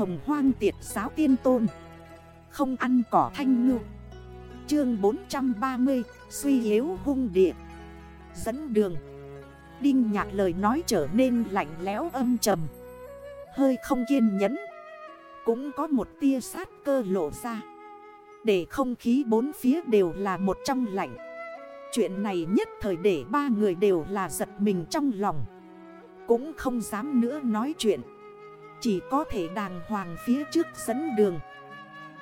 hồng hoang tiệt giáo tiên tôn. Không ăn cỏ thanh ngư. Chương 430 Suy yếu hung địa. Dẫn đường. Đinh nhạc lời nói trở nên lạnh lẽo âm trầm. Hơi không kiên nhẫn. Cũng có một tia sát cơ lộ ra. Để không khí bốn phía đều là một trong lạnh. Chuyện này nhất thời để ba người đều là giật mình trong lòng. Cũng không dám nữa nói chuyện. Chỉ có thể đàng hoàng phía trước dẫn đường.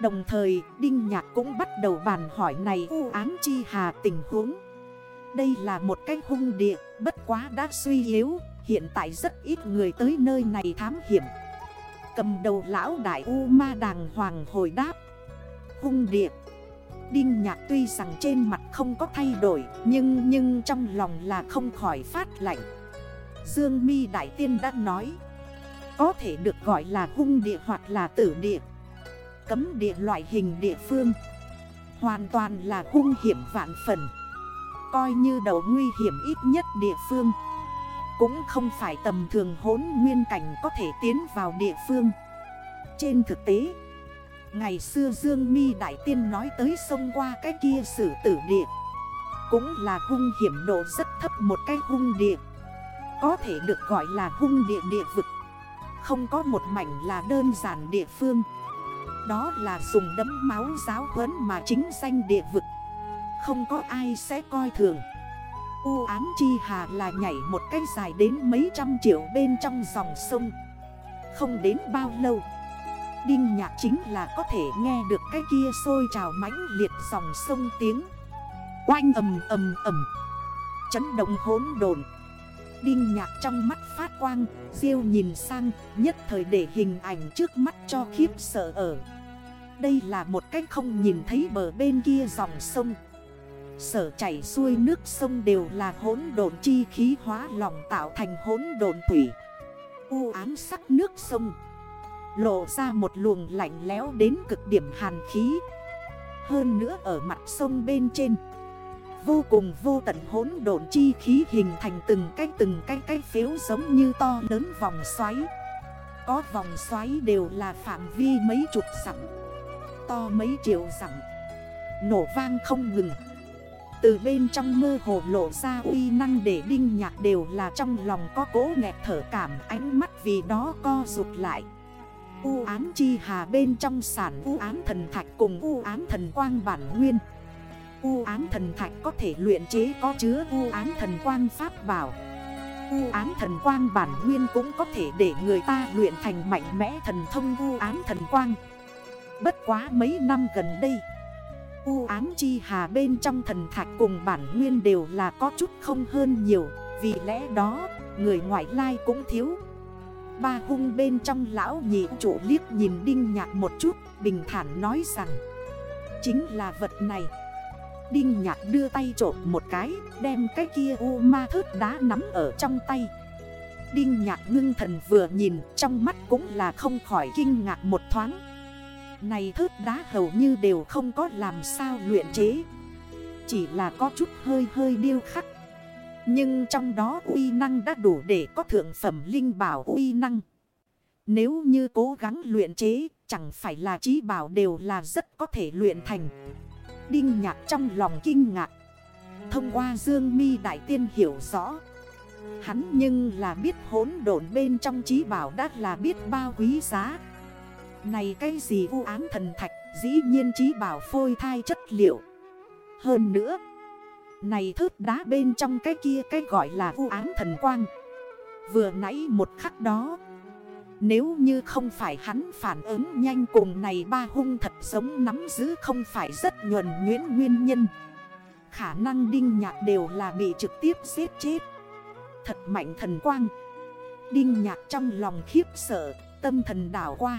Đồng thời, Đinh Nhạc cũng bắt đầu bàn hỏi này, u án chi hà tình huống. Đây là một cái hung địa, bất quá đã suy yếu, Hiện tại rất ít người tới nơi này thám hiểm. Cầm đầu lão đại U ma đàng hoàng hồi đáp. Hung địa. Đinh nhạc tuy rằng trên mặt không có thay đổi, Nhưng nhưng trong lòng là không khỏi phát lạnh. Dương mi Đại Tiên đã nói có thể được gọi là hung địa hoặc là tử địa. Cấm địa loại hình địa phương. Hoàn toàn là hung hiểm vạn phần. Coi như đầu nguy hiểm ít nhất địa phương. Cũng không phải tầm thường hốn nguyên cảnh có thể tiến vào địa phương. Trên thực tế, Ngày xưa Dương mi Đại Tiên nói tới sông qua cái kia sử tử địa, Cũng là hung hiểm độ rất thấp một cái hung địa. Có thể được gọi là hung địa địa vực. Không có một mảnh là đơn giản địa phương. Đó là dùng đấm máu giáo huấn mà chính danh địa vực. Không có ai sẽ coi thường. U án chi hà là nhảy một cái dài đến mấy trăm triệu bên trong dòng sông. Không đến bao lâu, Đinh nhạc chính là có thể nghe được cái kia sôi trào mãnh liệt dòng sông tiếng. Oanh ầm ầm ầm. Chấn động hốn đồn Đinh nhạc trong mắt phát quang Diêu nhìn sang, nhất thời để hình ảnh trước mắt cho khiếp sợ ở. Đây là một cách không nhìn thấy bờ bên kia dòng sông. Sở chảy xuôi nước sông đều là hỗn độn chi khí hóa lòng tạo thành hỗn độn thủy. U ám sắc nước sông. Lộ ra một luồng lạnh lẽo đến cực điểm hàn khí. Hơn nữa ở mặt sông bên trên Vô cùng vô tận hỗn độn chi khí hình thành từng cái từng cái cái phiếu giống như to lớn vòng xoáy. Có vòng xoáy đều là phạm vi mấy chục dặm, To mấy triệu dặm, Nổ vang không ngừng. Từ bên trong mơ hồ lộ ra uy năng để đinh nhạc đều là trong lòng có cố nghẹt thở cảm, ánh mắt vì đó co rụt lại. U án chi hà bên trong sản u án thần thạch cùng u án thần quang bản nguyên. U án thần thạch có thể luyện chế, có chứa u án thần quang pháp bảo. U án thần quang bản nguyên cũng có thể để người ta luyện thành mạnh mẽ thần thông u án thần quang. Bất quá mấy năm gần đây, U án chi hà bên trong thần thạch cùng bản nguyên đều là có chút không hơn nhiều, Vì lẽ đó, người ngoại lai cũng thiếu. Ba hung bên trong lão nhị chủ liếc nhìn Đinh Nhạc một chút, Bình thản nói rằng, Chính là vật này Đinh Nhạc đưa tay trộn một cái Đem cái kia u ma thớt đá nắm ở trong tay Đinh Nhạc ngưng thần vừa nhìn Trong mắt cũng là không khỏi kinh ngạc một thoáng Này thớt đá hầu như đều không có làm sao luyện chế Chỉ là có chút hơi hơi điêu khắc nhưng trong đó uy năng đã đủ để có thượng phẩm linh bảo uy năng. Nếu như cố gắng luyện chế, chẳng phải là trí bảo đều là rất có thể luyện thành. Đinh nhạc trong lòng kinh ngạc. Thông qua Dương mi Đại Tiên hiểu rõ. Hắn nhưng là biết hốn độn bên trong trí bảo đã là biết bao quý giá. Này cái gì u ám thần thạch, dĩ nhiên trí bảo phôi thai chất liệu. Hơn nữa. Này thớt đá bên trong cái kia cái gọi là u án thần quang Vừa nãy một khắc đó nếu như không phải hắn phản ứng nhanh cùng này ba hung thật giống nắm giữ không phải rất nhuần nhuyễn nguyên nhân. Khả năng đinh nhạc đều là bị trực tiếp giết chết. Thật mạnh thần quang. Đinh nhạc trong lòng khiếp sợ, Tâm thần đảo qua.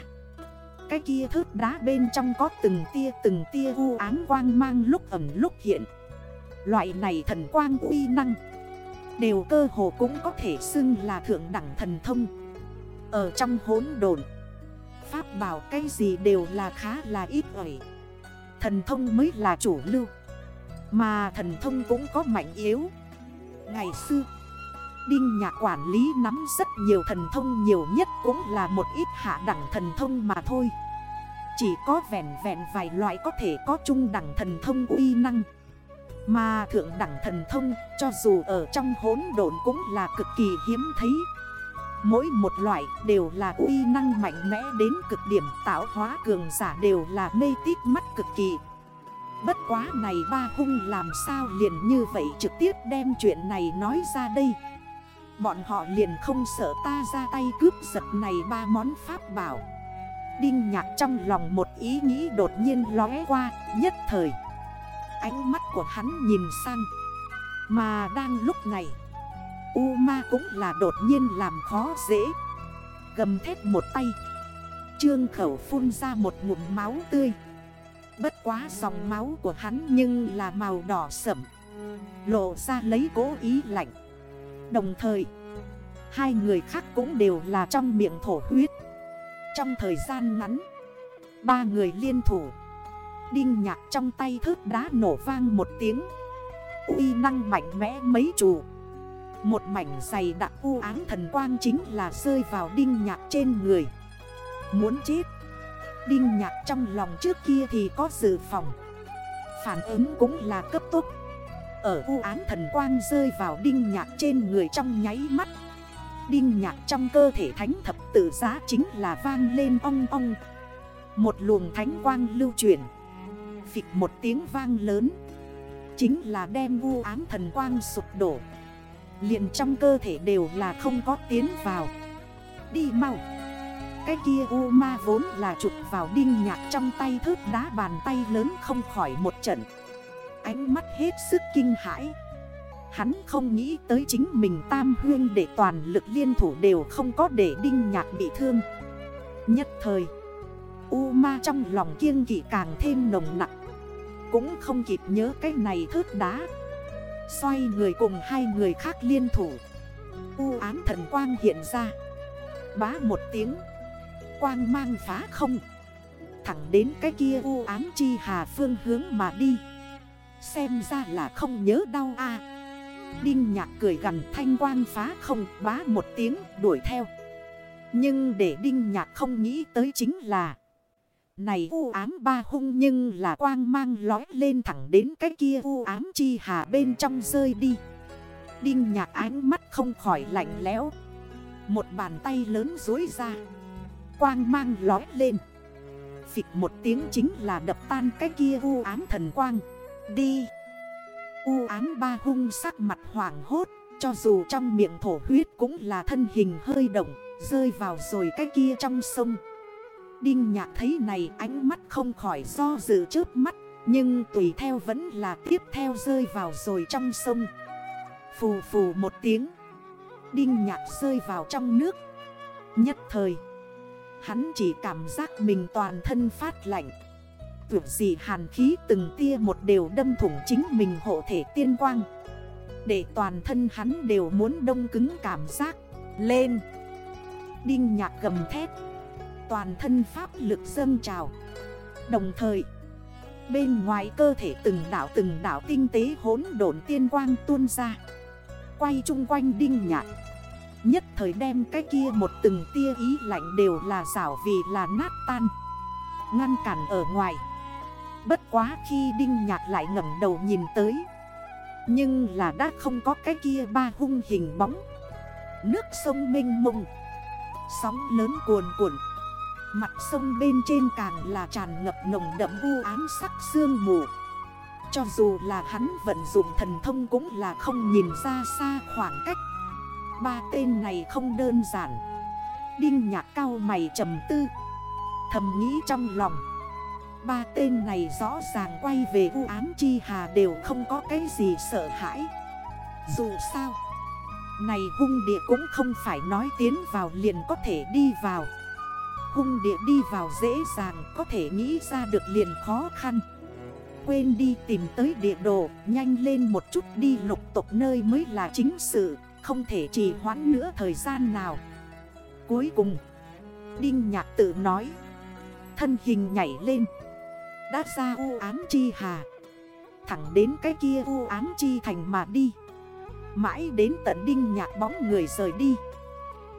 Cái kia thớt đá bên trong có từng tia từng tia u án quang mang lúc ẩm lúc hiện. Loại này thần quang uy năng, Đều cơ hồ cũng có thể xưng là thượng đẳng thần thông. Ở trong hốn đồn Pháp bảo cái gì đều là khá là ít ỏi. Thần thông mới là chủ lưu, Mà thần thông cũng có mạnh yếu. Ngày xưa, Đinh nhà quản lý nắm rất nhiều thần thông, nhiều nhất cũng là một ít hạ đẳng thần thông mà thôi. Chỉ có vẹn vẹn vài loại có thể có trung đẳng thần thông uy năng. Mà thượng đẳng thần thông, cho dù ở trong hốn độn cũng là cực kỳ hiếm thấy. Mỗi một loại đều là uy năng mạnh mẽ đến cực điểm, tạo hóa cường giả đều là mê tít mắt cực kỳ. Bất quá này ba hung làm sao liền như vậy trực tiếp đem chuyện này nói ra đây? Bọn họ liền không sợ ta ra tay cướp giật này ba món pháp bảo. Đinh nhạc trong lòng một ý nghĩ đột nhiên lóe qua, nhất thời. Ánh mắt của hắn nhìn sang. Mà đang lúc này U ma cũng là đột nhiên làm khó dễ. Gầm thét một tay. Trương khẩu phun ra một ngụm máu tươi. Bất quá dòng máu của hắn nhưng là màu đỏ sẩm Lộ ra lấy cố ý lạnh. Đồng thời, Hai người khác cũng đều là trong miệng thổ huyết. Trong thời gian ngắn, Ba người liên thủ. Đinh nhạc trong tay thước đá nổ vang một tiếng. Uy năng mạnh mẽ mấy chủ một mảnh dày đặc u áng thần quang chính là rơi vào đinh nhạc trên người. Muốn chết. Đinh nhạc trong lòng trước kia thì có dự phòng. Phản ứng cũng là cấp tốc. Ở u án thần quang rơi vào đinh nhạc trên người trong nháy mắt. Đinh nhạc trong cơ thể thánh thập tự giá chính là vang lên ong ong. Một luồng thánh quang lưu chuyển. Phịch một tiếng vang lớn. Chính là đem u án thần quang sụp đổ liền trong cơ thể đều là không có tiến vào. Đi mau. Cái kia u ma vốn là trục vào đinh nhạc trong tay thước đá bàn tay lớn không khỏi một trận. Ánh mắt hết sức kinh hãi. Hắn không nghĩ tới chính mình tam huyên để toàn lực liên thủ đều không có để đinh nhạc bị thương. Nhất thời U ma trong lòng kiêng kỵ càng thêm nồng nặng Cũng không kịp nhớ cái này thước đá. Xoay người cùng hai người khác liên thủ. U ám thần quang hiện ra. Bá một tiếng. Quang mang phá không. Thẳng đến cái kia u ám chi hà phương hướng mà đi. Xem ra là không nhớ đau a. Đinh nhạc cười gần thanh quang phá không, bá một tiếng, đuổi theo. Nhưng để đinh nhạc không nghĩ tới chính là này u ám ba hung nhưng là quang mang lói lên thẳng đến cái kia u ám chi hà bên trong rơi đi. Đinh nhạc ánh mắt không khỏi lạnh lẽo. Một bàn tay lớn dối ra. Quang mang lói lên. Phịch một tiếng chính là đập tan cái kia u ám thần quang. Đi. U ám ba hung sắc mặt hoảng hốt, Cho dù trong miệng thổ huyết cũng là thân hình hơi động, Rơi vào rồi cái kia trong sông. Đinh nhạc thấy này, ánh mắt không khỏi do dự trước mắt, Nhưng tùy theo vẫn là tiếp theo rơi vào rồi trong sông. Phù phù một tiếng, Đinh nhạc rơi vào trong nước. Nhất thời, Hắn chỉ cảm giác mình toàn thân phát lạnh. Tưởng gì hàn khí từng tia một đều đâm thủng chính mình hộ thể tiên quang. Để toàn thân hắn đều muốn đông cứng cảm giác. Lên! Đinh nhạc gầm thét. Toàn thân pháp lực dâng trào. Đồng thời, Bên ngoài cơ thể từng đảo từng đảo tinh tế hốn độn tiên quang tuôn ra, Quay chung quanh đinh nhạc. Nhất thời đem cái kia một từng tia ý lạnh đều là rảo vì là nát tan, Ngăn cản ở ngoài. Bất quá khi Đinh Nhạc lại ngẩm đầu nhìn tới, Nhưng là đã không có cái kia ba hung hình bóng. Nước sông mênh mông, Sóng lớn cuồn cuộn Mặt sông bên trên càng là tràn ngập nồng đậm u ám sắc sương mù. Cho dù là hắn vận dụng thần thông cũng là không nhìn ra xa khoảng cách. Ba tên này không đơn giản. Đinh nhạc cao mày trầm tư, Thầm nghĩ trong lòng. Ba tên này rõ ràng quay về u ám chi hà đều không có cái gì sợ hãi. Dù sao, Này hung địa cũng không phải nói tiến vào liền có thể đi vào. Hung địa đi vào dễ dàng, có thể nghĩ ra được liền khó khăn. Quên đi tìm tới địa đồ, Nhanh lên một chút đi lục tục nơi mới là chính sự, không thể trì hoãn nữa thời gian nào. Cuối cùng, Đinh nhạc tự nói, Thân hình nhảy lên. Đã ra u án chi hà. Thẳng đến cái kia u án chi thành mà đi. Mãi đến tận đinh nhạc bóng người rời đi.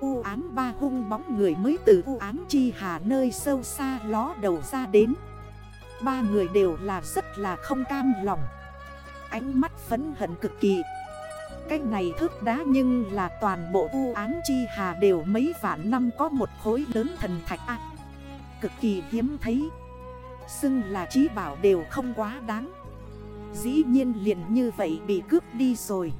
U ám ba hung bóng người mới từ u ám chi hà nơi sâu xa ló đầu ra đến. Ba người đều là rất là không cam lòng. Ánh mắt phấn hận cực kỳ. Cách này thước đá nhưng là toàn bộ u án chi hà đều mấy vạn năm có một khối lớn thần thạch ác Cực kỳ hiếm thấy. Xưng là trí bảo đều không quá đáng. Dĩ nhiên liền như vậy bị cướp đi rồi.